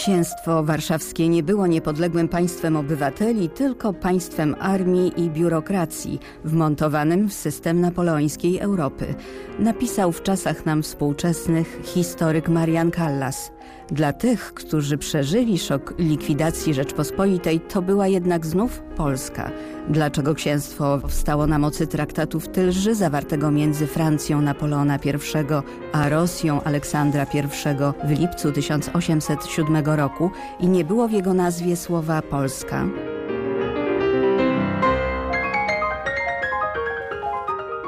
Księstwo Warszawskie nie było niepodległym państwem obywateli, tylko państwem armii i biurokracji, wmontowanym w system napoleońskiej Europy. Napisał w czasach nam współczesnych historyk Marian Callas. Dla tych, którzy przeżyli szok likwidacji Rzeczpospolitej, to była jednak znów Polska. Dlaczego księstwo powstało na mocy traktatu w Tylży zawartego między Francją Napoleona I a Rosją Aleksandra I w lipcu 1807 roku i nie było w jego nazwie słowa Polska?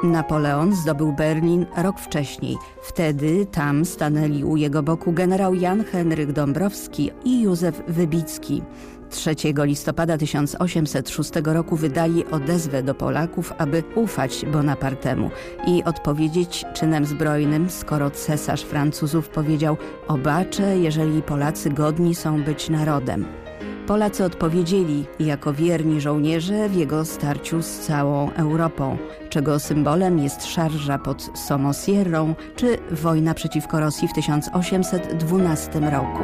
Napoleon zdobył Berlin rok wcześniej. Wtedy tam stanęli u jego boku generał Jan Henryk Dąbrowski i Józef Wybicki. 3 listopada 1806 roku wydali odezwę do Polaków, aby ufać Bonapartemu i odpowiedzieć czynem zbrojnym, skoro cesarz Francuzów powiedział obaczę, jeżeli Polacy godni są być narodem. Polacy odpowiedzieli jako wierni żołnierze w jego starciu z całą Europą, czego symbolem jest szarża pod Somosierrą czy wojna przeciwko Rosji w 1812 roku.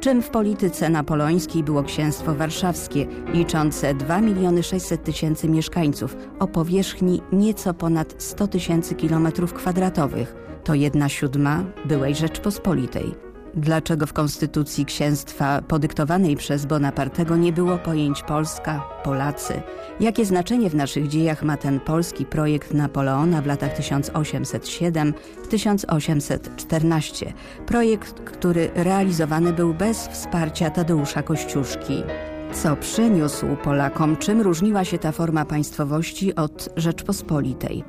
Czym w polityce napoleońskiej było księstwo warszawskie, liczące 2 miliony 600 tysięcy mieszkańców o powierzchni nieco ponad 100 tysięcy kilometrów kwadratowych – to jedna siódma byłej Rzeczpospolitej. Dlaczego w konstytucji księstwa podyktowanej przez Bonapartego nie było pojęć Polska, Polacy? Jakie znaczenie w naszych dziejach ma ten polski projekt Napoleona w latach 1807-1814? Projekt, który realizowany był bez wsparcia Tadeusza Kościuszki. Co przyniósł Polakom? Czym różniła się ta forma państwowości od Rzeczpospolitej?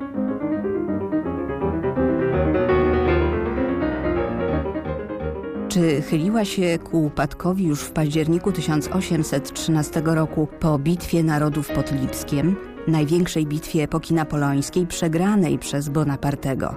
Czy chyliła się ku upadkowi już w październiku 1813 roku po bitwie narodów pod Lipskiem, największej bitwie epoki napoleońskiej przegranej przez Bonapartego?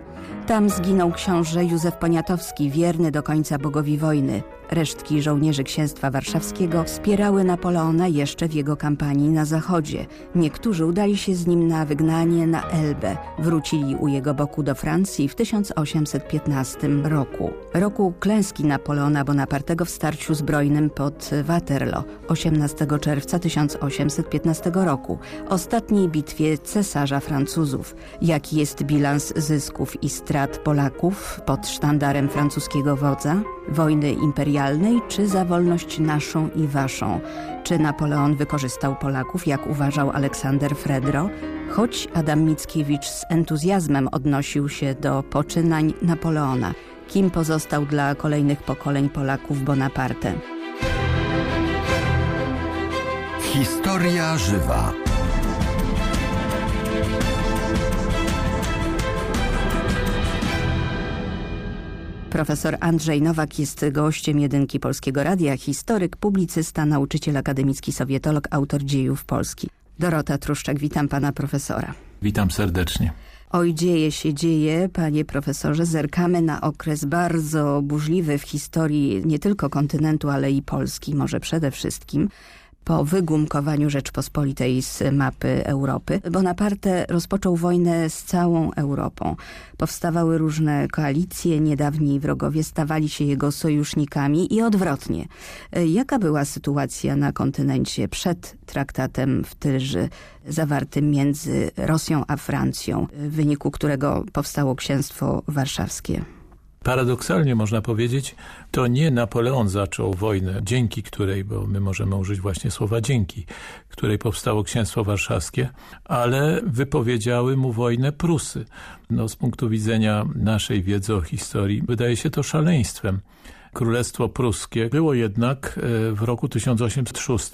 Tam zginął książę Józef Poniatowski, wierny do końca bogowi wojny. Resztki żołnierzy księstwa warszawskiego wspierały Napoleona jeszcze w jego kampanii na zachodzie. Niektórzy udali się z nim na wygnanie na Elbę. Wrócili u jego boku do Francji w 1815 roku. Roku klęski Napoleona Bonapartego w starciu zbrojnym pod Waterloo 18 czerwca 1815 roku. Ostatniej bitwie cesarza Francuzów. Jaki jest bilans zysków i strat Polaków pod sztandarem francuskiego wodza? Wojny imperialnej czy za wolność naszą i waszą? Czy Napoleon wykorzystał Polaków, jak uważał Aleksander Fredro? Choć Adam Mickiewicz z entuzjazmem odnosił się do poczynań Napoleona, kim pozostał dla kolejnych pokoleń Polaków Bonaparte? Historia żywa. Profesor Andrzej Nowak jest gościem jedynki Polskiego Radia, historyk, publicysta, nauczyciel akademicki, sowietolog, autor dziejów Polski. Dorota Truszczak, witam pana profesora. Witam serdecznie. Oj, dzieje się, dzieje, panie profesorze. Zerkamy na okres bardzo burzliwy w historii nie tylko kontynentu, ale i Polski, może przede wszystkim po wygumkowaniu Rzeczpospolitej z mapy Europy. Bonaparte rozpoczął wojnę z całą Europą. Powstawały różne koalicje, niedawni wrogowie stawali się jego sojusznikami i odwrotnie. Jaka była sytuacja na kontynencie przed traktatem w Tylży zawartym między Rosją a Francją, w wyniku którego powstało księstwo warszawskie? Paradoksalnie można powiedzieć, to nie Napoleon zaczął wojnę, dzięki której, bo my możemy użyć właśnie słowa dzięki, której powstało Księstwo Warszawskie, ale wypowiedziały mu wojnę Prusy. No, z punktu widzenia naszej wiedzy o historii wydaje się to szaleństwem. Królestwo Pruskie było jednak e, w roku 1806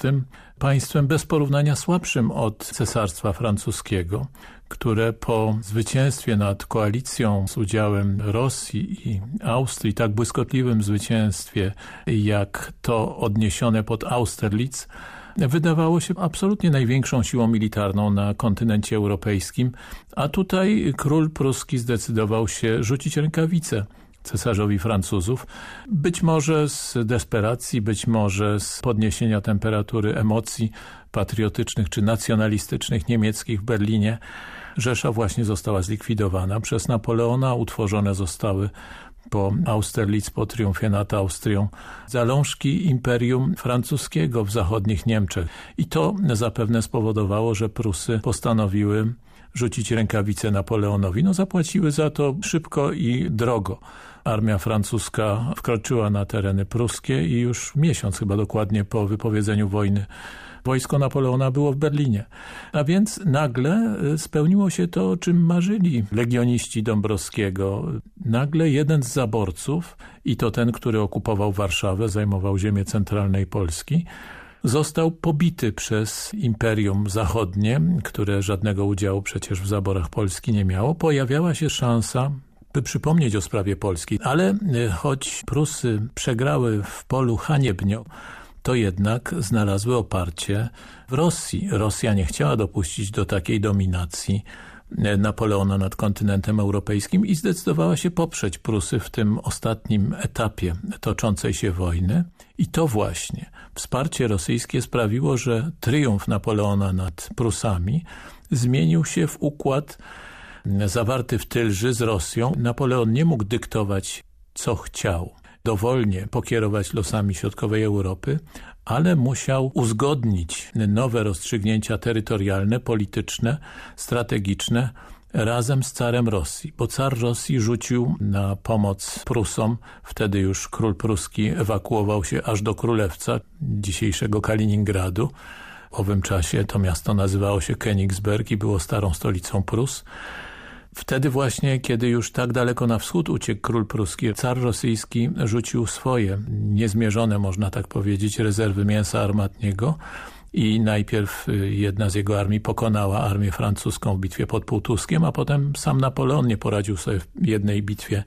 państwem bez porównania słabszym od Cesarstwa Francuskiego, które po zwycięstwie nad koalicją z udziałem Rosji i Austrii, tak błyskotliwym zwycięstwie jak to odniesione pod Austerlitz, wydawało się absolutnie największą siłą militarną na kontynencie europejskim, a tutaj król pruski zdecydował się rzucić rękawice cesarzowi Francuzów. Być może z desperacji, być może z podniesienia temperatury emocji patriotycznych czy nacjonalistycznych niemieckich w Berlinie, Rzesza właśnie została zlikwidowana. Przez Napoleona utworzone zostały po Austerlitz, po triumfie nad Austrią, zalążki Imperium Francuskiego w zachodnich Niemczech. I to zapewne spowodowało, że Prusy postanowiły rzucić rękawice Napoleonowi. No zapłaciły za to szybko i drogo. Armia francuska wkroczyła na tereny pruskie i już miesiąc chyba dokładnie po wypowiedzeniu wojny wojsko Napoleona było w Berlinie. A więc nagle y, spełniło się to, o czym marzyli legioniści Dąbrowskiego. Nagle jeden z zaborców, i to ten, który okupował Warszawę, zajmował ziemię centralnej Polski, został pobity przez Imperium Zachodnie, które żadnego udziału przecież w zaborach Polski nie miało. Pojawiała się szansa by przypomnieć o sprawie Polski. Ale y, choć Prusy przegrały w polu haniebnio, to jednak znalazły oparcie w Rosji. Rosja nie chciała dopuścić do takiej dominacji y, Napoleona nad kontynentem europejskim i zdecydowała się poprzeć Prusy w tym ostatnim etapie toczącej się wojny. I to właśnie wsparcie rosyjskie sprawiło, że triumf Napoleona nad Prusami zmienił się w układ zawarty w Tylży z Rosją, Napoleon nie mógł dyktować co chciał, dowolnie pokierować losami środkowej Europy, ale musiał uzgodnić nowe rozstrzygnięcia terytorialne, polityczne, strategiczne razem z carem Rosji, bo car Rosji rzucił na pomoc Prusom, wtedy już król pruski ewakuował się aż do Królewca, dzisiejszego Kaliningradu. W owym czasie to miasto nazywało się Königsberg i było starą stolicą Prus. Wtedy właśnie, kiedy już tak daleko na wschód uciekł król pruski, car rosyjski rzucił swoje, niezmierzone można tak powiedzieć, rezerwy mięsa armatniego i najpierw y, jedna z jego armii pokonała armię francuską w bitwie pod Półtuskiem, a potem sam Napoleon nie poradził sobie w jednej bitwie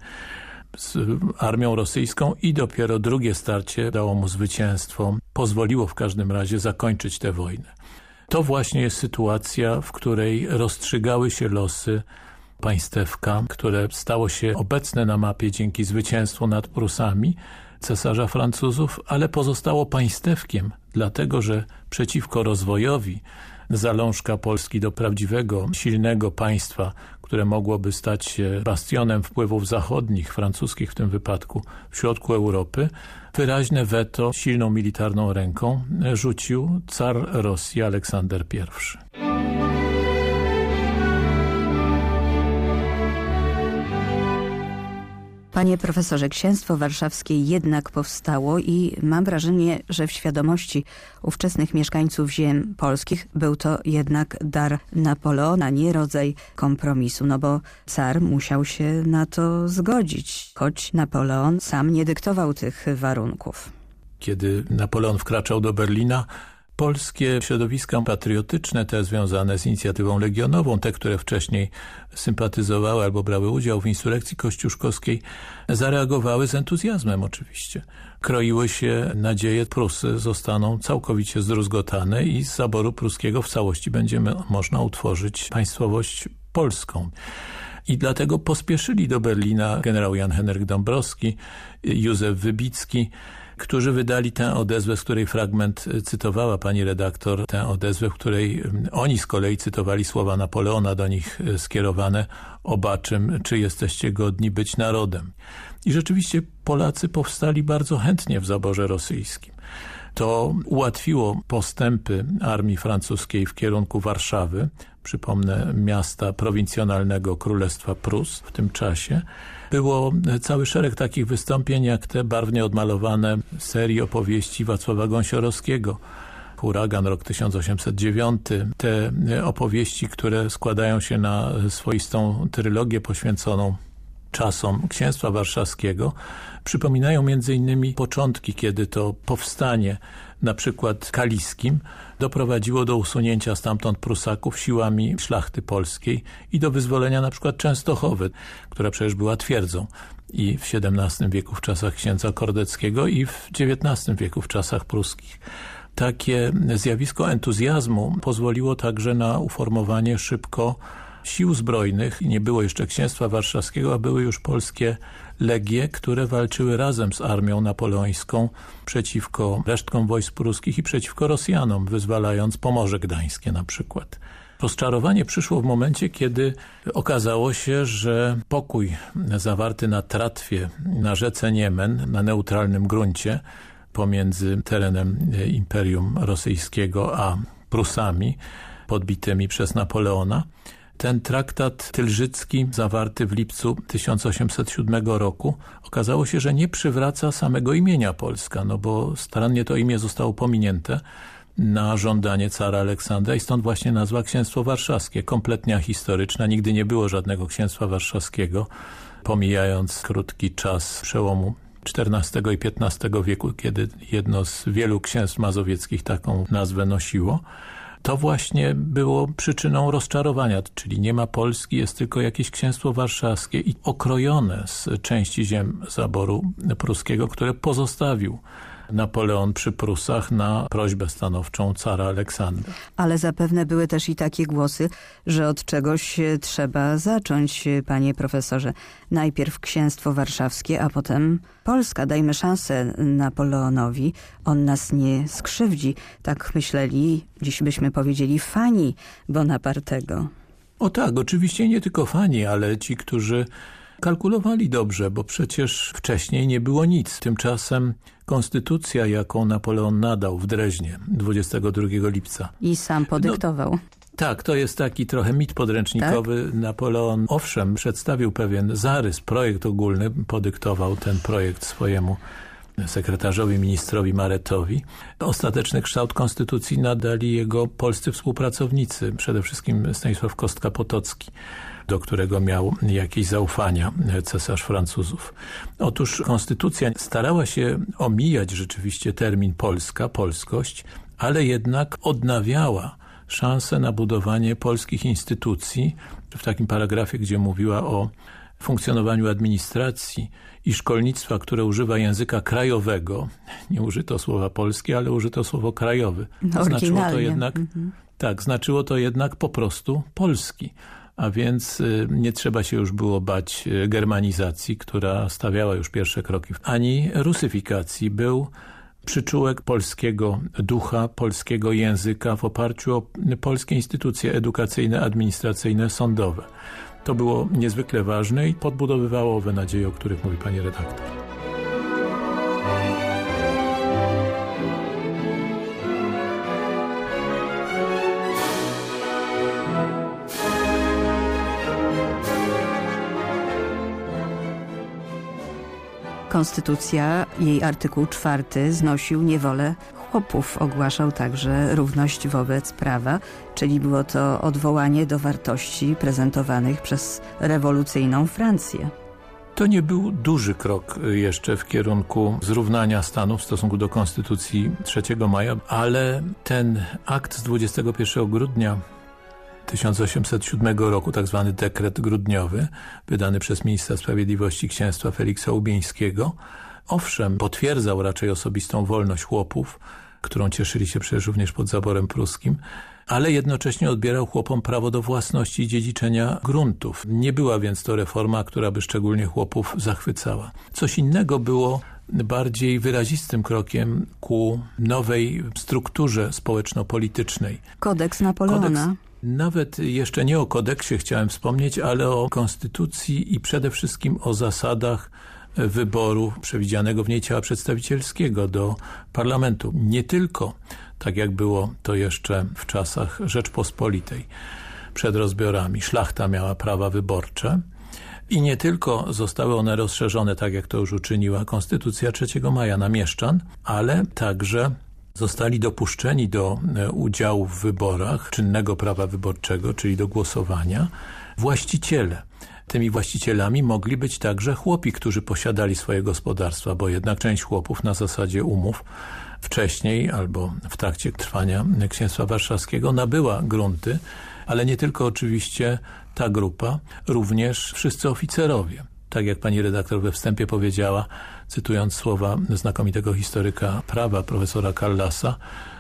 z armią rosyjską i dopiero drugie starcie dało mu zwycięstwo. Pozwoliło w każdym razie zakończyć tę wojnę. To właśnie jest sytuacja, w której rozstrzygały się losy państewka, które stało się obecne na mapie dzięki zwycięstwu nad Prusami cesarza Francuzów, ale pozostało państewkiem, dlatego że przeciwko rozwojowi zalążka Polski do prawdziwego, silnego państwa, które mogłoby stać się bastionem wpływów zachodnich, francuskich w tym wypadku, w środku Europy, wyraźne weto silną militarną ręką rzucił car Rosji Aleksander I. Panie profesorze, księstwo warszawskie jednak powstało i mam wrażenie, że w świadomości ówczesnych mieszkańców ziem polskich był to jednak dar Napoleona, nie rodzaj kompromisu, no bo car musiał się na to zgodzić, choć Napoleon sam nie dyktował tych warunków. Kiedy Napoleon wkraczał do Berlina, polskie środowiska patriotyczne, te związane z inicjatywą legionową, te, które wcześniej sympatyzowały albo brały udział w insurrekcji kościuszkowskiej, zareagowały z entuzjazmem oczywiście. Kroiły się nadzieje, Prusy zostaną całkowicie zdruzgotane i z zaboru pruskiego w całości będzie można utworzyć państwowość polską. I dlatego pospieszyli do Berlina generał Jan Henryk Dąbrowski, Józef Wybicki, którzy wydali tę odezwę, z której fragment cytowała pani redaktor, tę odezwę, w której mm, oni z kolei cytowali słowa Napoleona do nich e, skierowane obaczym, czy jesteście godni być narodem. I rzeczywiście Polacy powstali bardzo chętnie w zaborze rosyjskim. To ułatwiło postępy armii francuskiej w kierunku Warszawy, przypomnę miasta prowincjonalnego Królestwa Prus w tym czasie, było cały szereg takich wystąpień, jak te barwnie odmalowane serii opowieści Wacława Gąsiorowskiego. Huragan, rok 1809. Te opowieści, które składają się na swoistą trylogię poświęconą czasom Księstwa Warszawskiego, przypominają między innymi początki, kiedy to powstanie na przykład kaliskim doprowadziło do usunięcia stamtąd Prusaków siłami szlachty polskiej i do wyzwolenia na przykład Częstochowy, która przecież była twierdzą i w XVII wieku w czasach księdza Kordeckiego i w XIX wieku w czasach pruskich. Takie zjawisko entuzjazmu pozwoliło także na uformowanie szybko sił zbrojnych. Nie było jeszcze księstwa warszawskiego, a były już polskie legie, które walczyły razem z armią napoleońską przeciwko resztkom wojsk pruskich i przeciwko Rosjanom, wyzwalając Pomorze Gdańskie na przykład. Rozczarowanie przyszło w momencie, kiedy okazało się, że pokój zawarty na tratwie na rzece Niemen, na neutralnym gruncie pomiędzy terenem Imperium Rosyjskiego a Prusami podbitymi przez Napoleona, ten traktat tylżycki zawarty w lipcu 1807 roku okazało się, że nie przywraca samego imienia Polska, no bo starannie to imię zostało pominięte na żądanie cara Aleksandra i stąd właśnie nazwa Księstwo Warszawskie, kompletnie historyczna. Nigdy nie było żadnego Księstwa Warszawskiego, pomijając krótki czas przełomu XIV i XV wieku, kiedy jedno z wielu księstw mazowieckich taką nazwę nosiło. To właśnie było przyczyną rozczarowania, czyli nie ma Polski, jest tylko jakieś księstwo warszawskie i okrojone z części ziem zaboru pruskiego, które pozostawił Napoleon przy Prusach na prośbę stanowczą cara Aleksandra. Ale zapewne były też i takie głosy, że od czegoś trzeba zacząć, panie profesorze. Najpierw księstwo warszawskie, a potem Polska. Dajmy szansę Napoleonowi. On nas nie skrzywdzi. Tak myśleli, dziś byśmy powiedzieli, fani Bonapartego. O tak, oczywiście nie tylko fani, ale ci, którzy kalkulowali dobrze, bo przecież wcześniej nie było nic. Tymczasem konstytucja, jaką Napoleon nadał w Dreźnie 22 lipca. I sam podyktował. No, tak, to jest taki trochę mit podręcznikowy. Tak? Napoleon, owszem, przedstawił pewien zarys, projekt ogólny, podyktował ten projekt swojemu sekretarzowi ministrowi Maretowi. Ostateczny kształt konstytucji nadali jego polscy współpracownicy, przede wszystkim Stanisław Kostka-Potocki do którego miał jakieś zaufania cesarz Francuzów. Otóż konstytucja starała się omijać rzeczywiście termin Polska, polskość, ale jednak odnawiała szansę na budowanie polskich instytucji w takim paragrafie, gdzie mówiła o funkcjonowaniu administracji i szkolnictwa, które używa języka krajowego. Nie użyto słowa polskie, ale użyto słowo krajowy. No, znaczyło to jednak, mhm. tak, znaczyło to jednak po prostu polski a więc y, nie trzeba się już było bać y, germanizacji, która stawiała już pierwsze kroki, ani rusyfikacji. Był przyczółek polskiego ducha, polskiego języka w oparciu o polskie instytucje edukacyjne, administracyjne, sądowe. To było niezwykle ważne i podbudowywało owe nadzieje, o których mówi pani redaktor. Konstytucja, jej artykuł czwarty znosił niewolę chłopów. Ogłaszał także równość wobec prawa, czyli było to odwołanie do wartości prezentowanych przez rewolucyjną Francję. To nie był duży krok jeszcze w kierunku zrównania stanów w stosunku do Konstytucji 3 maja, ale ten akt z 21 grudnia 1807 roku, tak zwany dekret grudniowy, wydany przez ministra sprawiedliwości księstwa Feliksa Ubieńskiego, owszem, potwierdzał raczej osobistą wolność chłopów, którą cieszyli się przecież również pod zaborem pruskim, ale jednocześnie odbierał chłopom prawo do własności i dziedziczenia gruntów. Nie była więc to reforma, która by szczególnie chłopów zachwycała. Coś innego było bardziej wyrazistym krokiem ku nowej strukturze społeczno-politycznej. Kodeks Napoleona. Kodeks nawet jeszcze nie o kodeksie chciałem wspomnieć, ale o konstytucji i przede wszystkim o zasadach wyboru przewidzianego w niej ciała przedstawicielskiego do parlamentu. Nie tylko, tak jak było to jeszcze w czasach Rzeczpospolitej przed rozbiorami, szlachta miała prawa wyborcze i nie tylko zostały one rozszerzone, tak jak to już uczyniła Konstytucja 3 maja na mieszczan, ale także zostali dopuszczeni do e, udziału w wyborach czynnego prawa wyborczego, czyli do głosowania, właściciele. Tymi właścicielami mogli być także chłopi, którzy posiadali swoje gospodarstwa, bo jednak część chłopów na zasadzie umów wcześniej albo w trakcie trwania Księstwa Warszawskiego nabyła grunty, ale nie tylko oczywiście ta grupa, również wszyscy oficerowie. Tak jak pani redaktor we wstępie powiedziała, cytując słowa znakomitego historyka prawa profesora Kallasa,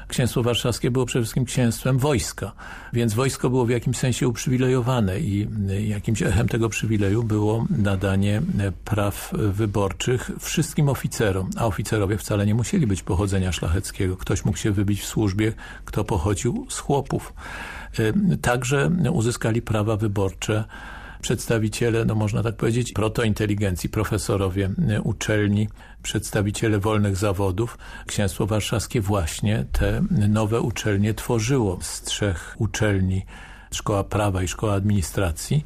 Księstwo Warszawskie było przede wszystkim księstwem wojska, więc wojsko było w jakimś sensie uprzywilejowane i jakimś echem tego przywileju było nadanie praw wyborczych wszystkim oficerom, a oficerowie wcale nie musieli być pochodzenia szlacheckiego. Ktoś mógł się wybić w służbie, kto pochodził z chłopów. Także uzyskali prawa wyborcze przedstawiciele, no można tak powiedzieć, protointeligencji, profesorowie uczelni, przedstawiciele wolnych zawodów. Księstwo Warszawskie właśnie te nowe uczelnie tworzyło z trzech uczelni, Szkoła Prawa i Szkoła Administracji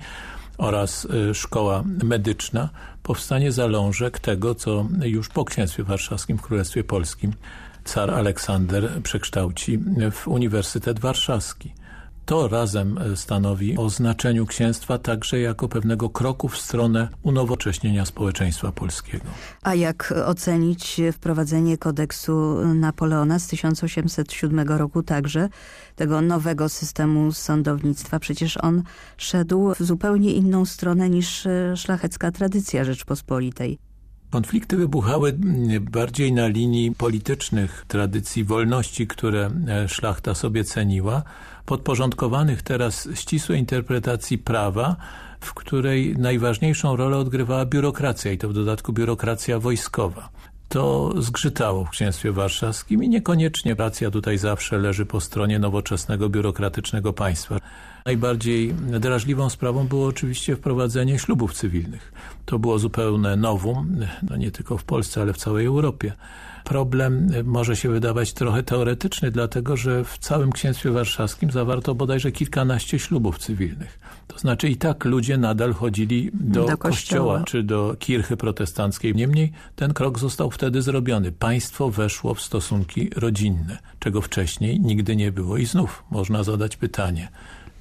oraz y, Szkoła Medyczna, powstanie zalążek tego, co już po Księstwie Warszawskim w Królestwie Polskim car Aleksander przekształci w Uniwersytet Warszawski to razem e, stanowi o znaczeniu księstwa także jako pewnego kroku w stronę unowocześnienia społeczeństwa polskiego. A jak ocenić wprowadzenie kodeksu Napoleona z 1807 roku także, tego nowego systemu sądownictwa? Przecież on szedł w zupełnie inną stronę niż e, szlachecka tradycja Rzeczpospolitej. Konflikty wybuchały bardziej na linii politycznych tradycji wolności, które e, szlachta sobie ceniła, podporządkowanych teraz ścisłej interpretacji prawa, w której najważniejszą rolę odgrywała biurokracja i to w dodatku biurokracja wojskowa. To zgrzytało w Księstwie Warszawskim i niekoniecznie racja tutaj zawsze leży po stronie nowoczesnego biurokratycznego państwa. Najbardziej drażliwą sprawą było oczywiście wprowadzenie ślubów cywilnych. To było zupełne nowum, no nie tylko w Polsce, ale w całej Europie. Problem może się wydawać trochę teoretyczny, dlatego że w całym Księstwie Warszawskim zawarto bodajże kilkanaście ślubów cywilnych. To znaczy i tak ludzie nadal chodzili do, do kościoła. kościoła czy do kirchy protestanckiej. Niemniej ten krok został wtedy zrobiony. Państwo weszło w stosunki rodzinne, czego wcześniej nigdy nie było. I znów można zadać pytanie,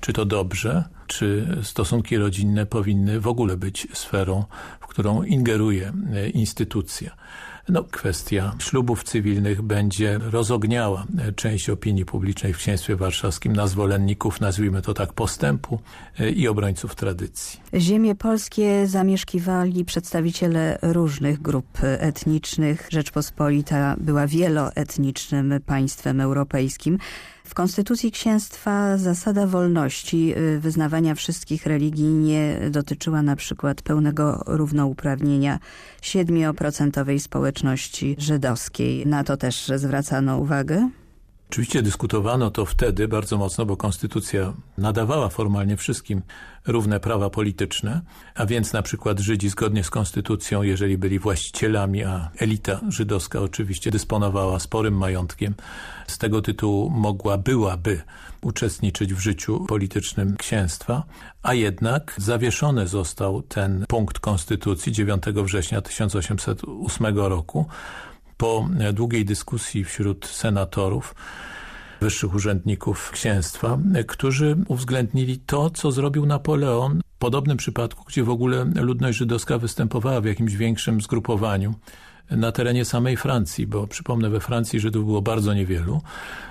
czy to dobrze, czy stosunki rodzinne powinny w ogóle być sferą, w którą ingeruje e, instytucja. No, kwestia ślubów cywilnych będzie rozogniała część opinii publicznej w Księstwie Warszawskim na zwolenników, nazwijmy to tak, postępu e, i obrońców tradycji. Ziemie polskie zamieszkiwali przedstawiciele różnych grup etnicznych. Rzeczpospolita była wieloetnicznym państwem europejskim. W Konstytucji Księstwa zasada wolności y, wyznawania wszystkich religii nie dotyczyła na przykład pełnego równouprawnienia 7% społeczności żydowskiej. Na to też zwracano uwagę? Oczywiście dyskutowano to wtedy bardzo mocno, bo konstytucja nadawała formalnie wszystkim równe prawa polityczne, a więc na przykład Żydzi zgodnie z konstytucją, jeżeli byli właścicielami, a elita żydowska oczywiście dysponowała sporym majątkiem, z tego tytułu mogła, byłaby uczestniczyć w życiu politycznym księstwa, a jednak zawieszony został ten punkt konstytucji 9 września 1808 roku, po długiej dyskusji wśród senatorów, wyższych urzędników księstwa, którzy uwzględnili to, co zrobił Napoleon w podobnym przypadku, gdzie w ogóle ludność żydowska występowała w jakimś większym zgrupowaniu na terenie samej Francji, bo przypomnę, we Francji Żydów było bardzo niewielu.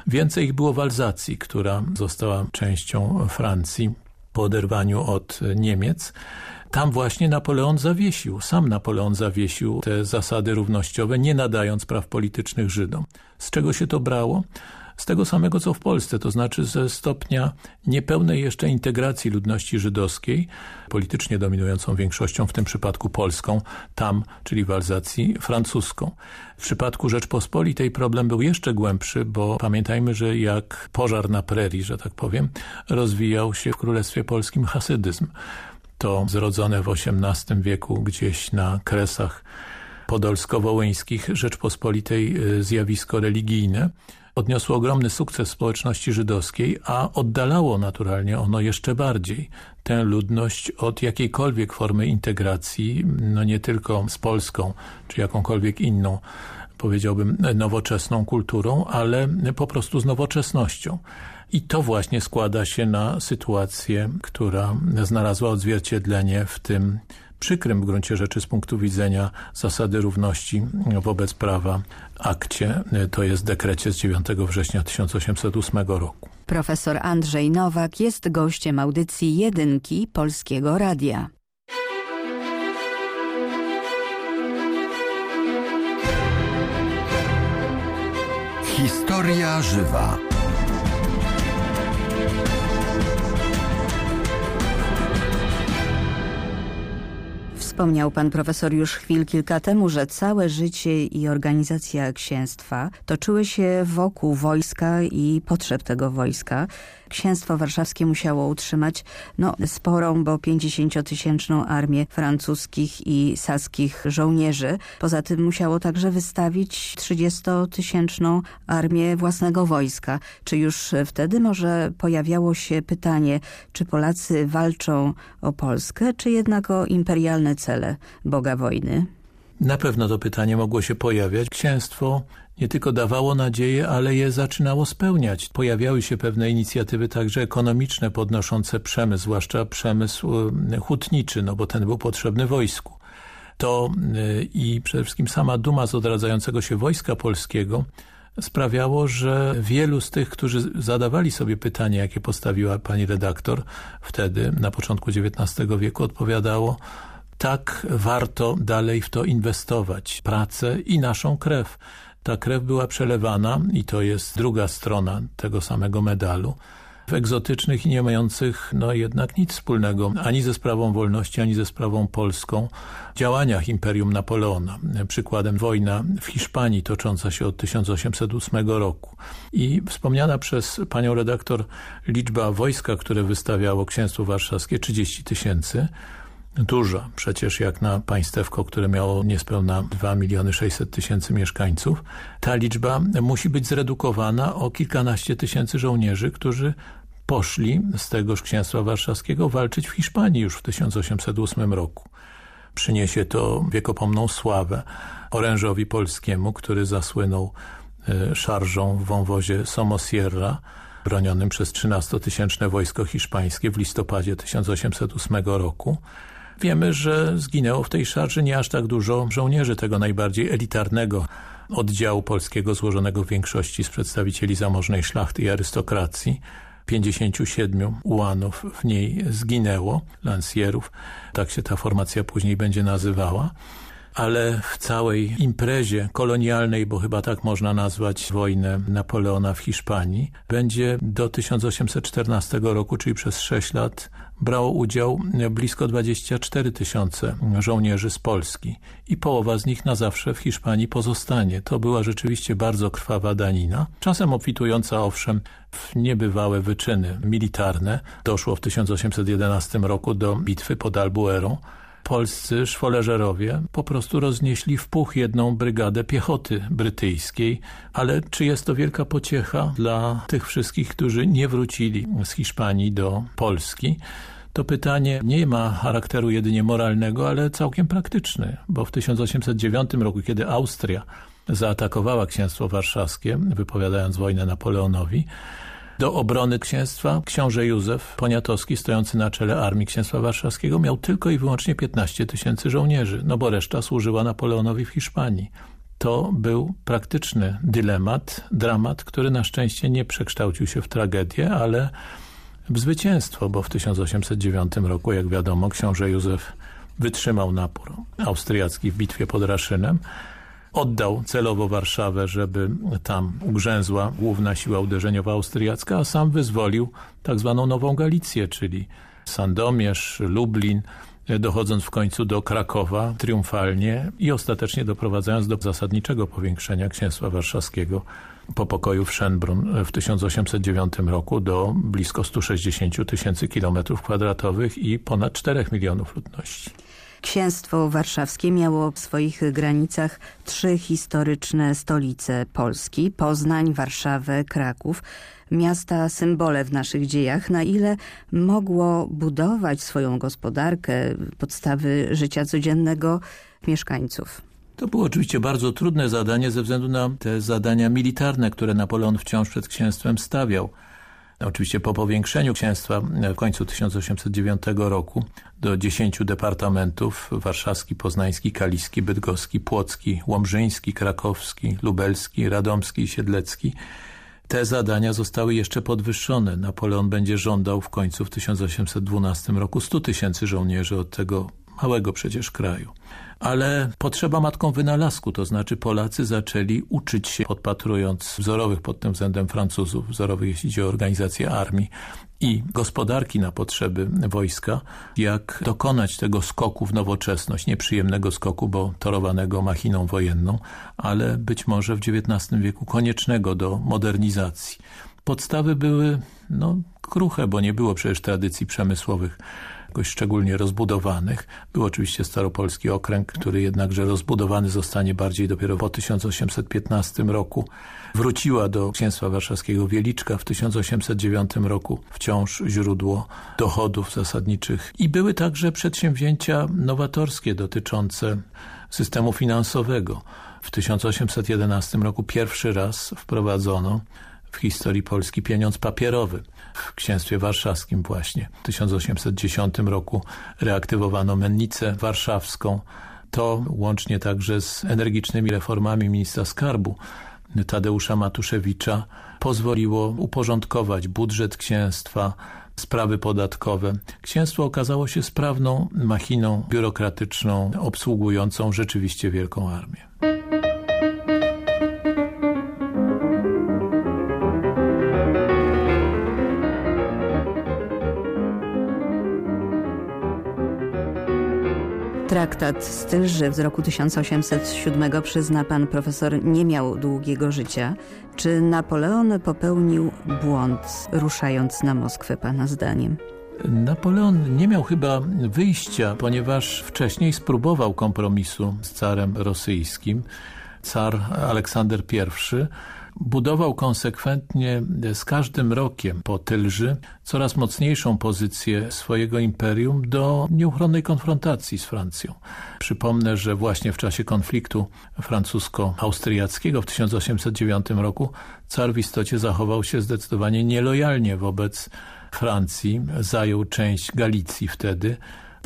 Więcej ich było w Alzacji, która została częścią Francji po oderwaniu od Niemiec. Tam właśnie Napoleon zawiesił, sam Napoleon zawiesił te zasady równościowe, nie nadając praw politycznych Żydom. Z czego się to brało? z tego samego co w Polsce, to znaczy ze stopnia niepełnej jeszcze integracji ludności żydowskiej, politycznie dominującą większością, w tym przypadku polską, tam, czyli w Alzacji, francuską. W przypadku Rzeczpospolitej problem był jeszcze głębszy, bo pamiętajmy, że jak pożar na prerii, że tak powiem, rozwijał się w Królestwie Polskim hasydyzm to zrodzone w XVIII wieku gdzieś na kresach podolsko-wołyńskich Rzeczpospolitej y, zjawisko religijne odniosło ogromny sukces społeczności żydowskiej, a oddalało naturalnie ono jeszcze bardziej tę ludność od jakiejkolwiek formy integracji, no nie tylko z Polską, czy jakąkolwiek inną, powiedziałbym, nowoczesną kulturą, ale po prostu z nowoczesnością. I to właśnie składa się na sytuację, która znalazła odzwierciedlenie w tym przykrym w gruncie rzeczy z punktu widzenia zasady równości wobec prawa akcie, to jest dekrecie z 9 września 1808 roku. Profesor Andrzej Nowak jest gościem audycji Jedynki Polskiego Radia. Historia żywa. Wspomniał pan profesor już chwil kilka temu, że całe życie i organizacja księstwa toczyły się wokół wojska i potrzeb tego wojska księstwo warszawskie musiało utrzymać no, sporą, bo 50-tysięczną armię francuskich i saskich żołnierzy. Poza tym musiało także wystawić 30-tysięczną armię własnego wojska. Czy już wtedy może pojawiało się pytanie, czy Polacy walczą o Polskę, czy jednak o imperialne cele Boga wojny? Na pewno to pytanie mogło się pojawiać. Księstwo nie tylko dawało nadzieję, ale je zaczynało spełniać. Pojawiały się pewne inicjatywy także ekonomiczne podnoszące przemysł, zwłaszcza przemysł e, hutniczy, no bo ten był potrzebny wojsku. To e, i przede wszystkim sama duma z odradzającego się wojska polskiego sprawiało, że wielu z tych, którzy zadawali sobie pytanie, jakie postawiła pani redaktor wtedy, na początku XIX wieku, odpowiadało tak warto dalej w to inwestować, pracę i naszą krew ta krew była przelewana i to jest druga strona tego samego medalu w egzotycznych i nie mających no jednak nic wspólnego ani ze sprawą wolności, ani ze sprawą polską działaniach Imperium Napoleona. Przykładem wojna w Hiszpanii tocząca się od 1808 roku. I wspomniana przez panią redaktor liczba wojska, które wystawiało księstwo warszawskie 30 tysięcy duża przecież jak na państewko, które miało niespełna 2 miliony 600 tysięcy mieszkańców. Ta liczba musi być zredukowana o kilkanaście tysięcy żołnierzy, którzy poszli z tegoż księstwa warszawskiego walczyć w Hiszpanii już w 1808 roku. Przyniesie to wiekopomną sławę orężowi polskiemu, który zasłynął e, szarżą w wąwozie Somosierra, bronionym przez 13-tysięczne wojsko hiszpańskie w listopadzie 1808 roku. Wiemy, że zginęło w tej szarży nie aż tak dużo żołnierzy tego najbardziej elitarnego oddziału polskiego złożonego w większości z przedstawicieli zamożnej szlachty i arystokracji. 57 ułanów w niej zginęło, lansjerów, tak się ta formacja później będzie nazywała ale w całej imprezie kolonialnej, bo chyba tak można nazwać wojnę Napoleona w Hiszpanii, będzie do 1814 roku, czyli przez 6 lat, brało udział blisko 24 tysiące żołnierzy z Polski i połowa z nich na zawsze w Hiszpanii pozostanie. To była rzeczywiście bardzo krwawa danina, czasem obfitująca owszem w niebywałe wyczyny militarne. Doszło w 1811 roku do bitwy pod Albuerą, polscy szwoleżerowie po prostu roznieśli w puch jedną brygadę piechoty brytyjskiej, ale czy jest to wielka pociecha dla tych wszystkich, którzy nie wrócili z Hiszpanii do Polski? To pytanie nie ma charakteru jedynie moralnego, ale całkiem praktyczny, bo w 1809 roku, kiedy Austria zaatakowała księstwo warszawskie, wypowiadając wojnę Napoleonowi, do obrony księstwa książę Józef Poniatowski, stojący na czele armii księstwa warszawskiego, miał tylko i wyłącznie 15 tysięcy żołnierzy, no bo reszta służyła Napoleonowi w Hiszpanii. To był praktyczny dylemat, dramat, który na szczęście nie przekształcił się w tragedię, ale w zwycięstwo, bo w 1809 roku, jak wiadomo, książę Józef wytrzymał napór austriacki w bitwie pod Raszynem, oddał celowo Warszawę, żeby tam ugrzęzła główna siła uderzeniowa austriacka, a sam wyzwolił tak zwaną Nową Galicję, czyli Sandomierz, Lublin, dochodząc w końcu do Krakowa triumfalnie i ostatecznie doprowadzając do zasadniczego powiększenia księstwa warszawskiego po pokoju w Szenbrun w 1809 roku do blisko 160 tysięcy kilometrów kwadratowych i ponad 4 milionów ludności. Księstwo Warszawskie miało w swoich granicach trzy historyczne stolice Polski, Poznań, Warszawę, Kraków, miasta symbole w naszych dziejach, na ile mogło budować swoją gospodarkę, podstawy życia codziennego mieszkańców. To było oczywiście bardzo trudne zadanie ze względu na te zadania militarne, które Napoleon wciąż przed księstwem stawiał. Oczywiście po powiększeniu księstwa w końcu 1809 roku do 10 departamentów warszawski, poznański, kaliski, bydgoski, płocki, łomżyński, krakowski, lubelski, radomski i siedlecki te zadania zostały jeszcze podwyższone. Napoleon będzie żądał w końcu w 1812 roku 100 tysięcy żołnierzy od tego małego przecież kraju. Ale potrzeba matką wynalazku, to znaczy Polacy zaczęli uczyć się, podpatrując wzorowych pod tym względem Francuzów, wzorowych jeśli chodzi o organizację armii, i gospodarki na potrzeby wojska, jak dokonać tego skoku w nowoczesność, nieprzyjemnego skoku, bo torowanego machiną wojenną, ale być może w XIX wieku koniecznego do modernizacji. Podstawy były no, kruche, bo nie było przecież tradycji przemysłowych jakoś szczególnie rozbudowanych. Był oczywiście Staropolski Okręg, który jednakże rozbudowany zostanie bardziej dopiero po 1815 roku. Wróciła do księstwa warszawskiego Wieliczka w 1809 roku wciąż źródło dochodów zasadniczych. I były także przedsięwzięcia nowatorskie dotyczące systemu finansowego. W 1811 roku pierwszy raz wprowadzono w historii Polski pieniądz papierowy w księstwie warszawskim właśnie. W 1810 roku reaktywowano mennicę warszawską. To łącznie także z energicznymi reformami ministra skarbu Tadeusza Matuszewicza pozwoliło uporządkować budżet księstwa, sprawy podatkowe. Księstwo okazało się sprawną machiną biurokratyczną obsługującą rzeczywiście wielką armię. Traktat Stylży z roku 1807 przyzna pan profesor nie miał długiego życia. Czy Napoleon popełnił błąd ruszając na Moskwę pana zdaniem? Napoleon nie miał chyba wyjścia, ponieważ wcześniej spróbował kompromisu z carem rosyjskim. Car Aleksander I budował konsekwentnie z każdym rokiem po Tylży coraz mocniejszą pozycję swojego imperium do nieuchronnej konfrontacji z Francją. Przypomnę, że właśnie w czasie konfliktu francusko-austriackiego w 1809 roku car w istocie zachował się zdecydowanie nielojalnie wobec Francji, zajął część Galicji wtedy,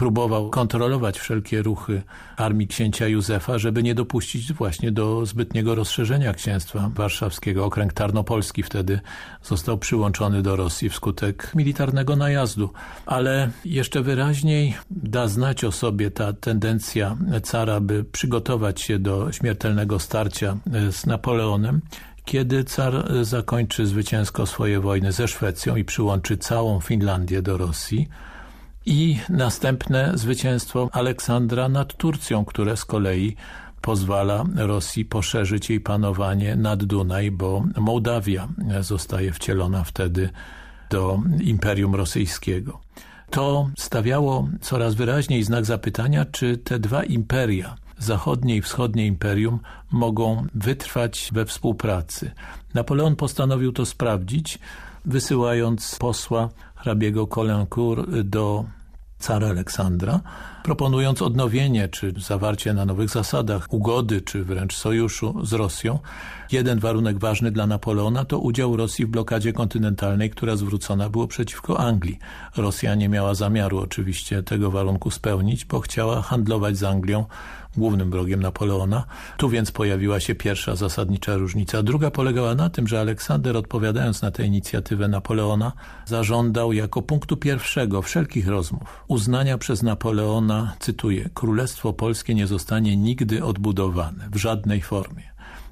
próbował kontrolować wszelkie ruchy armii księcia Józefa, żeby nie dopuścić właśnie do zbytniego rozszerzenia księstwa warszawskiego. Okręg Tarnopolski wtedy został przyłączony do Rosji wskutek militarnego najazdu. Ale jeszcze wyraźniej da znać o sobie ta tendencja cara, by przygotować się do śmiertelnego starcia z Napoleonem, kiedy car zakończy zwycięsko swoje wojny ze Szwecją i przyłączy całą Finlandię do Rosji, i następne zwycięstwo Aleksandra nad Turcją, które z kolei pozwala Rosji poszerzyć jej panowanie nad Dunaj, bo Mołdawia zostaje wcielona wtedy do Imperium Rosyjskiego. To stawiało coraz wyraźniej znak zapytania, czy te dwa imperia, zachodnie i wschodnie imperium, mogą wytrwać we współpracy. Napoleon postanowił to sprawdzić, wysyłając posła hrabiego Colincourt do cara Aleksandra, proponując odnowienie czy zawarcie na nowych zasadach ugody czy wręcz sojuszu z Rosją. Jeden warunek ważny dla Napoleona to udział Rosji w blokadzie kontynentalnej, która zwrócona było przeciwko Anglii. Rosja nie miała zamiaru oczywiście tego warunku spełnić, bo chciała handlować z Anglią głównym wrogiem Napoleona. Tu więc pojawiła się pierwsza zasadnicza różnica. Druga polegała na tym, że Aleksander odpowiadając na tę inicjatywę Napoleona zażądał jako punktu pierwszego wszelkich rozmów uznania przez Napoleona, cytuję, Królestwo Polskie nie zostanie nigdy odbudowane w żadnej formie.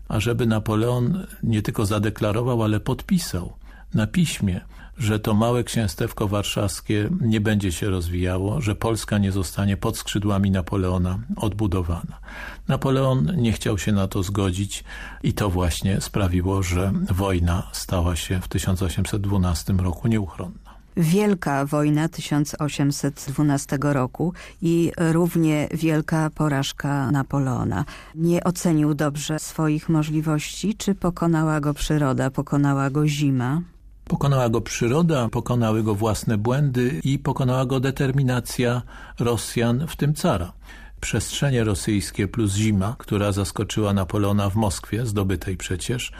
A żeby Napoleon nie tylko zadeklarował, ale podpisał na piśmie, że to małe księstewko warszawskie nie będzie się rozwijało, że Polska nie zostanie pod skrzydłami Napoleona odbudowana. Napoleon nie chciał się na to zgodzić i to właśnie sprawiło, że wojna stała się w 1812 roku nieuchronna. Wielka wojna 1812 roku i równie wielka porażka Napoleona. Nie ocenił dobrze swoich możliwości, czy pokonała go przyroda, pokonała go zima? Pokonała go przyroda, pokonały go własne błędy i pokonała go determinacja Rosjan, w tym cara. Przestrzenie rosyjskie plus zima, która zaskoczyła Napoleona w Moskwie, zdobytej przecież,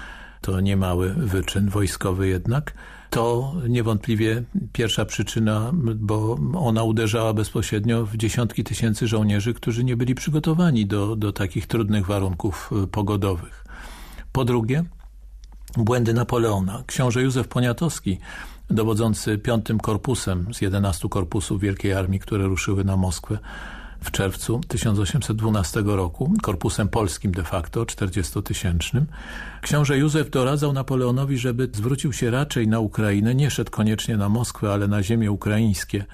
to niemały wyczyn wojskowy jednak, to niewątpliwie pierwsza przyczyna, bo ona uderzała bezpośrednio w dziesiątki tysięcy żołnierzy, którzy nie byli przygotowani do, do takich trudnych warunków y, pogodowych. Po drugie, błędy Napoleona. Książę Józef Poniatowski, dowodzący piątym korpusem z 11 korpusów Wielkiej Armii, które ruszyły na Moskwę, w czerwcu 1812 roku, korpusem polskim de facto, 40-tysięcznym. Książę Józef doradzał Napoleonowi, żeby zwrócił się raczej na Ukrainę, nie szedł koniecznie na Moskwę, ale na ziemię ukraińskie,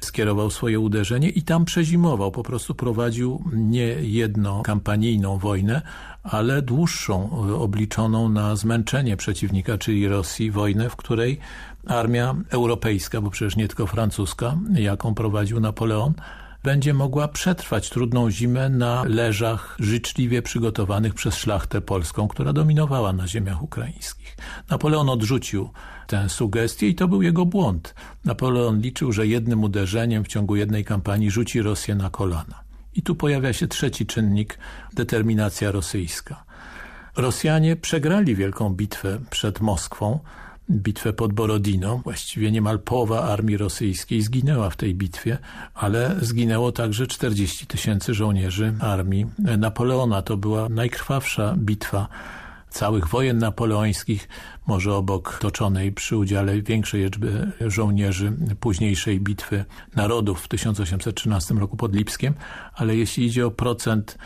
skierował swoje uderzenie i tam przezimował. Po prostu prowadził nie jedną kampanijną wojnę, ale dłuższą, obliczoną na zmęczenie przeciwnika, czyli Rosji, wojnę, w której armia europejska, bo przecież nie tylko francuska, jaką prowadził Napoleon, będzie mogła przetrwać trudną zimę na leżach życzliwie przygotowanych przez szlachtę polską, która dominowała na ziemiach ukraińskich. Napoleon odrzucił tę sugestię i to był jego błąd. Napoleon liczył, że jednym uderzeniem w ciągu jednej kampanii rzuci Rosję na kolana. I tu pojawia się trzeci czynnik, determinacja rosyjska. Rosjanie przegrali wielką bitwę przed Moskwą, bitwę pod Borodino. Właściwie niemal połowa armii rosyjskiej zginęła w tej bitwie, ale zginęło także 40 tysięcy żołnierzy armii Napoleona. To była najkrwawsza bitwa całych wojen napoleońskich, może obok toczonej przy udziale większej liczby żołnierzy późniejszej bitwy narodów w 1813 roku pod Lipskiem, ale jeśli idzie o procent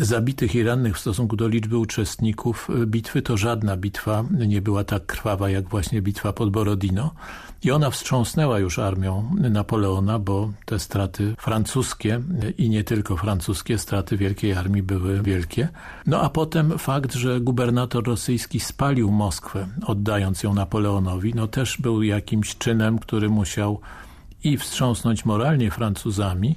zabitych i rannych w stosunku do liczby uczestników bitwy, to żadna bitwa nie była tak krwawa jak właśnie bitwa pod Borodino. I ona wstrząsnęła już armią Napoleona, bo te straty francuskie i nie tylko francuskie, straty Wielkiej Armii były wielkie. No a potem fakt, że gubernator rosyjski spalił Moskwę, oddając ją Napoleonowi, no też był jakimś czynem, który musiał i wstrząsnąć moralnie Francuzami,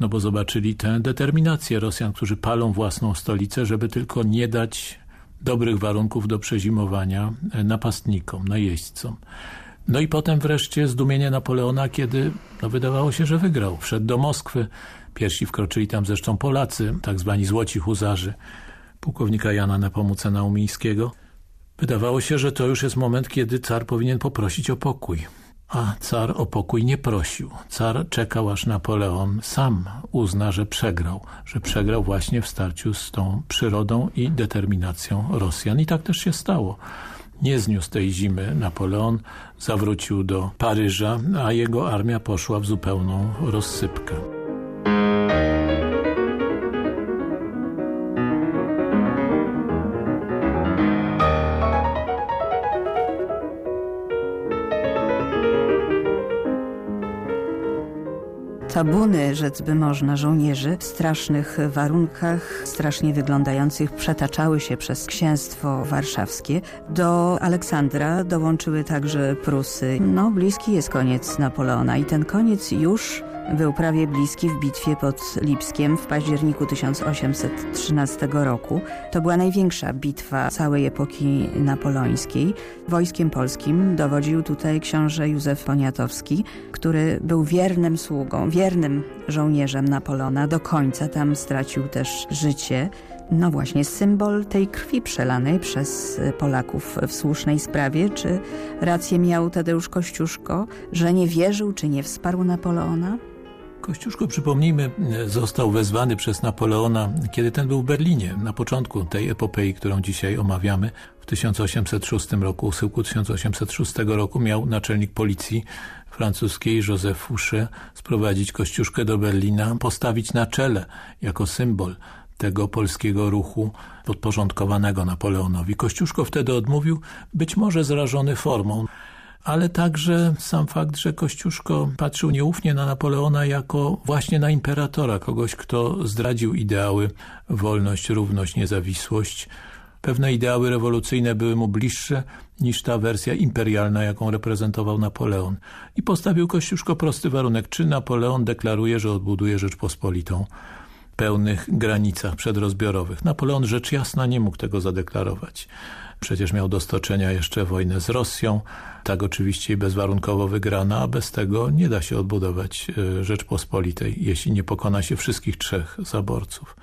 no bo zobaczyli tę determinację Rosjan, którzy palą własną stolicę, żeby tylko nie dać dobrych warunków do przezimowania napastnikom, najeźdźcom. No i potem wreszcie zdumienie Napoleona, kiedy no wydawało się, że wygrał. Wszedł do Moskwy, pierwsi wkroczyli tam zresztą Polacy, tak zwani złoci huzarzy, pułkownika Jana Nepomucena Umińskiego. Wydawało się, że to już jest moment, kiedy car powinien poprosić o pokój. A car o pokój nie prosił. Car czekał, aż Napoleon sam uzna, że przegrał. Że przegrał właśnie w starciu z tą przyrodą i determinacją Rosjan. I tak też się stało. Nie zniósł tej zimy Napoleon, zawrócił do Paryża, a jego armia poszła w zupełną rozsypkę. Tabuny, rzec by można, żołnierzy w strasznych warunkach, strasznie wyglądających, przetaczały się przez księstwo warszawskie. Do Aleksandra dołączyły także Prusy. No, bliski jest koniec Napoleona i ten koniec już był prawie bliski w bitwie pod Lipskiem w październiku 1813 roku. To była największa bitwa całej epoki napoleońskiej. Wojskiem polskim dowodził tutaj książę Józef Poniatowski, który był wiernym sługą, wiernym żołnierzem Napoleona. Do końca tam stracił też życie. No właśnie, symbol tej krwi przelanej przez Polaków w słusznej sprawie. Czy rację miał Tadeusz Kościuszko, że nie wierzył czy nie wsparł Napoleona? Kościuszko, przypomnijmy, został wezwany przez Napoleona, kiedy ten był w Berlinie, na początku tej epopei, którą dzisiaj omawiamy. W 1806 roku, u syłku 1806 roku miał naczelnik policji francuskiej, Joseph Fouché, sprowadzić Kościuszkę do Berlina, postawić na czele jako symbol tego polskiego ruchu podporządkowanego Napoleonowi. Kościuszko wtedy odmówił, być może zrażony formą ale także sam fakt, że Kościuszko patrzył nieufnie na Napoleona jako właśnie na imperatora, kogoś, kto zdradził ideały wolność, równość, niezawisłość. Pewne ideały rewolucyjne były mu bliższe niż ta wersja imperialna, jaką reprezentował Napoleon. I postawił Kościuszko prosty warunek, czy Napoleon deklaruje, że odbuduje Rzeczpospolitą pełnych granicach przedrozbiorowych. Napoleon rzecz jasna nie mógł tego zadeklarować. Przecież miał do stoczenia jeszcze wojnę z Rosją, tak oczywiście bezwarunkowo wygrana, a bez tego nie da się odbudować e, Rzeczpospolitej, jeśli nie pokona się wszystkich trzech zaborców.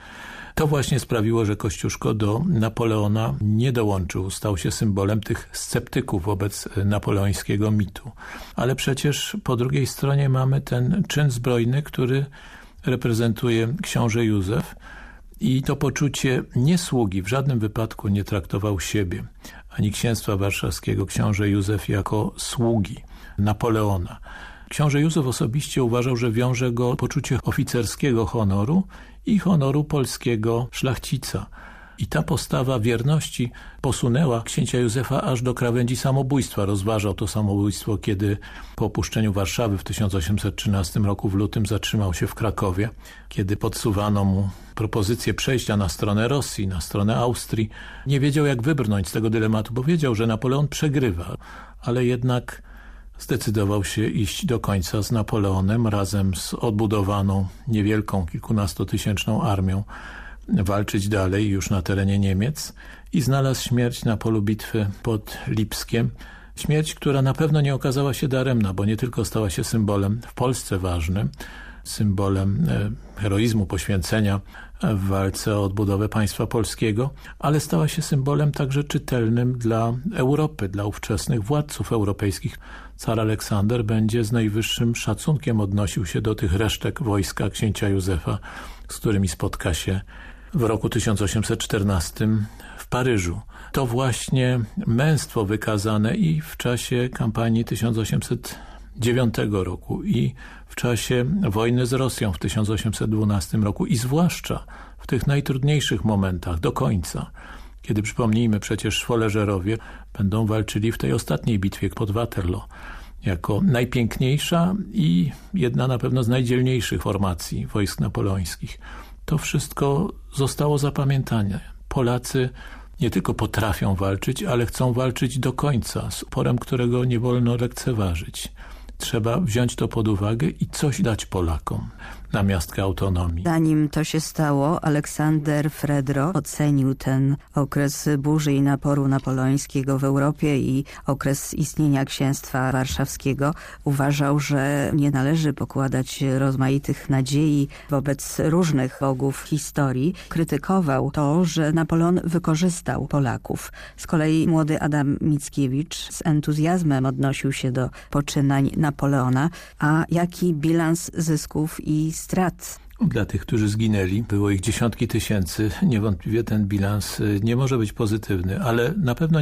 To właśnie sprawiło, że Kościuszko do Napoleona nie dołączył, stał się symbolem tych sceptyków wobec napoleońskiego mitu. Ale przecież po drugiej stronie mamy ten czyn zbrojny, który reprezentuje książę Józef, i to poczucie niesługi w żadnym wypadku nie traktował siebie, ani księstwa warszawskiego książę Józef jako sługi Napoleona. Książę Józef osobiście uważał, że wiąże go poczucie oficerskiego honoru i honoru polskiego szlachcica. I ta postawa wierności posunęła księcia Józefa aż do krawędzi samobójstwa. Rozważał to samobójstwo, kiedy po opuszczeniu Warszawy w 1813 roku w lutym zatrzymał się w Krakowie, kiedy podsuwano mu propozycję przejścia na stronę Rosji, na stronę Austrii. Nie wiedział jak wybrnąć z tego dylematu, bo wiedział, że Napoleon przegrywa, ale jednak zdecydował się iść do końca z Napoleonem razem z odbudowaną niewielką, kilkunastotysięczną armią walczyć dalej już na terenie Niemiec i znalazł śmierć na polu bitwy pod Lipskiem. Śmierć, która na pewno nie okazała się daremna, bo nie tylko stała się symbolem w Polsce ważnym, symbolem e, heroizmu, poświęcenia w walce o odbudowę państwa polskiego, ale stała się symbolem także czytelnym dla Europy, dla ówczesnych władców europejskich. Car Aleksander będzie z najwyższym szacunkiem odnosił się do tych resztek wojska księcia Józefa, z którymi spotka się w roku 1814 w Paryżu. To właśnie męstwo wykazane i w czasie kampanii 1809 roku i w czasie wojny z Rosją w 1812 roku i zwłaszcza w tych najtrudniejszych momentach do końca, kiedy przypomnijmy przecież Szwoleżerowie będą walczyli w tej ostatniej bitwie pod Waterloo jako najpiękniejsza i jedna na pewno z najdzielniejszych formacji wojsk napoleońskich to wszystko zostało zapamiętane. Polacy nie tylko potrafią walczyć, ale chcą walczyć do końca, z uporem, którego nie wolno lekceważyć. Trzeba wziąć to pod uwagę i coś dać Polakom na miastkę autonomii. Zanim to się stało, Aleksander Fredro ocenił ten okres burzy i naporu napoleońskiego w Europie i okres istnienia księstwa warszawskiego. Uważał, że nie należy pokładać rozmaitych nadziei wobec różnych bogów historii. Krytykował to, że Napoleon wykorzystał Polaków. Z kolei młody Adam Mickiewicz z entuzjazmem odnosił się do poczynań Napoleona, a jaki bilans zysków i strat. Dla tych, którzy zginęli, było ich dziesiątki tysięcy. Niewątpliwie ten bilans y, nie może być pozytywny, ale na pewno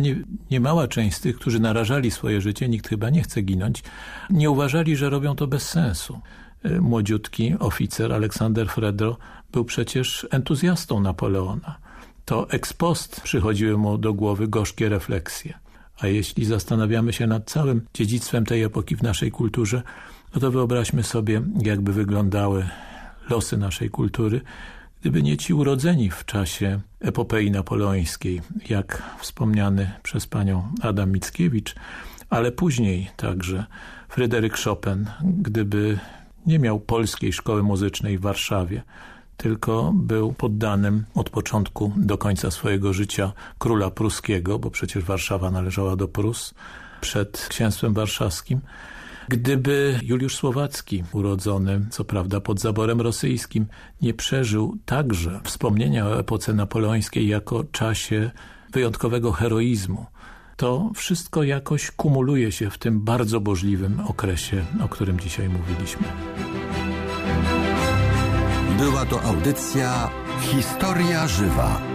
nie, mała część z tych, którzy narażali swoje życie, nikt chyba nie chce ginąć, nie uważali, że robią to bez sensu. Y, młodziutki oficer Aleksander Fredro był przecież entuzjastą Napoleona. To ex post przychodziły mu do głowy gorzkie refleksje. A jeśli zastanawiamy się nad całym dziedzictwem tej epoki w naszej kulturze, no to wyobraźmy sobie, jakby wyglądały losy naszej kultury, gdyby nie ci urodzeni w czasie epopei napoleońskiej, jak wspomniany przez panią Adam Mickiewicz, ale później także Fryderyk Chopin, gdyby nie miał polskiej szkoły muzycznej w Warszawie, tylko był poddanym od początku do końca swojego życia króla pruskiego, bo przecież Warszawa należała do Prus przed księstwem warszawskim, Gdyby Juliusz Słowacki, urodzony co prawda pod zaborem rosyjskim, nie przeżył także wspomnienia o epoce napoleońskiej jako czasie wyjątkowego heroizmu, to wszystko jakoś kumuluje się w tym bardzo burzliwym okresie, o którym dzisiaj mówiliśmy. Była to audycja Historia Żywa.